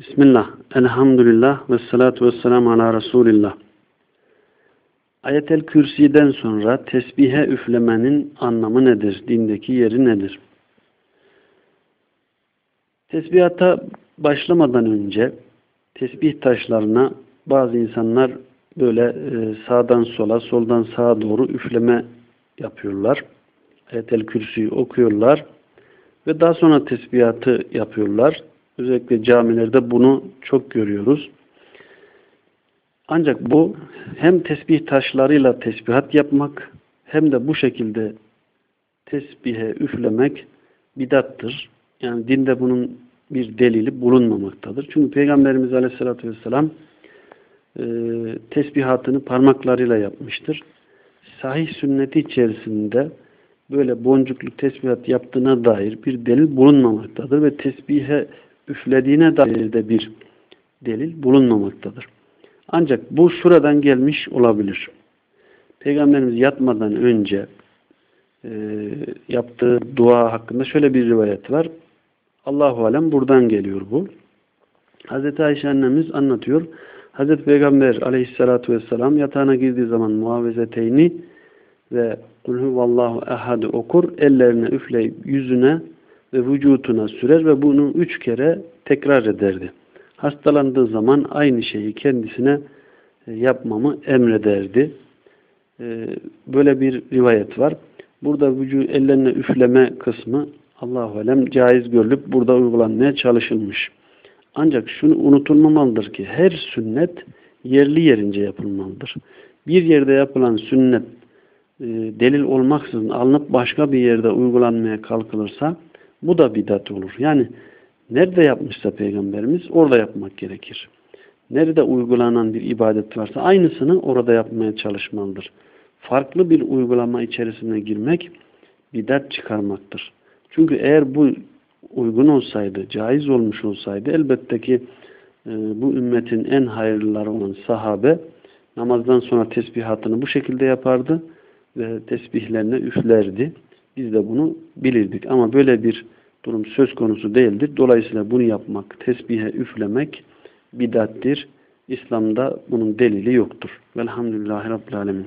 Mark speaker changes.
Speaker 1: Bismillah, elhamdülillah ve salatu ve selamu ala Resulillah. Ayetel Kürsi'den sonra tesbihe üflemenin anlamı nedir? Dindeki yeri nedir? Tesbihata başlamadan önce tesbih taşlarına bazı insanlar böyle e, sağdan sola, soldan sağa doğru üfleme yapıyorlar. Ayetel Kürsi'yi okuyorlar ve daha sonra tesbihatı yapıyorlar. Özellikle camilerde bunu çok görüyoruz. Ancak bu hem tesbih taşlarıyla tesbihat yapmak hem de bu şekilde tesbihe üflemek bidattır. Yani dinde bunun bir delili bulunmamaktadır. Çünkü Peygamberimiz Aleyhisselatü Vesselam e, tesbihatını parmaklarıyla yapmıştır. Sahih sünneti içerisinde böyle boncuklu tesbihat yaptığına dair bir delil bulunmamaktadır ve tesbihe üflediğine dair de bir delil bulunmamaktadır. Ancak bu şuradan gelmiş olabilir. Peygamberimiz yatmadan önce e, yaptığı dua hakkında şöyle bir rivayet var. Allahu alem buradan geliyor bu. Hazreti Ayşe annemiz anlatıyor. Hazreti Peygamber aleyhissalatu vesselam yatağına girdiği zaman muavezeteyni ve kul huvallahu ehad okur. Ellerine üfleyip yüzüne ve vücutuna sürer ve bunu üç kere tekrar ederdi. Hastalandığı zaman aynı şeyi kendisine e, yapmamı emrederdi. E, böyle bir rivayet var. Burada vücut ellerine üfleme kısmı Allahu alem caiz görülüp burada uygulanmaya çalışılmış. Ancak şunu unutulmamalıdır ki her sünnet yerli yerince yapılmalıdır. Bir yerde yapılan sünnet e, delil olmaksızın alınıp başka bir yerde uygulanmaya kalkılırsa bu da bidat olur. Yani nerede yapmışsa Peygamberimiz orada yapmak gerekir. Nerede uygulanan bir ibadet varsa aynısını orada yapmaya çalışmalıdır. Farklı bir uygulama içerisine girmek bidat çıkarmaktır. Çünkü eğer bu uygun olsaydı, caiz olmuş olsaydı elbette ki e, bu ümmetin en hayırlıları olan sahabe namazdan sonra tesbihatını bu şekilde yapardı ve tesbihlerine üflerdi. Biz de bunu bilirdik. Ama böyle bir durum söz konusu değildir. Dolayısıyla bunu yapmak, tesbihe üflemek bidattir. İslam'da bunun delili yoktur. Velhamdülillahi Rabbil Alemin.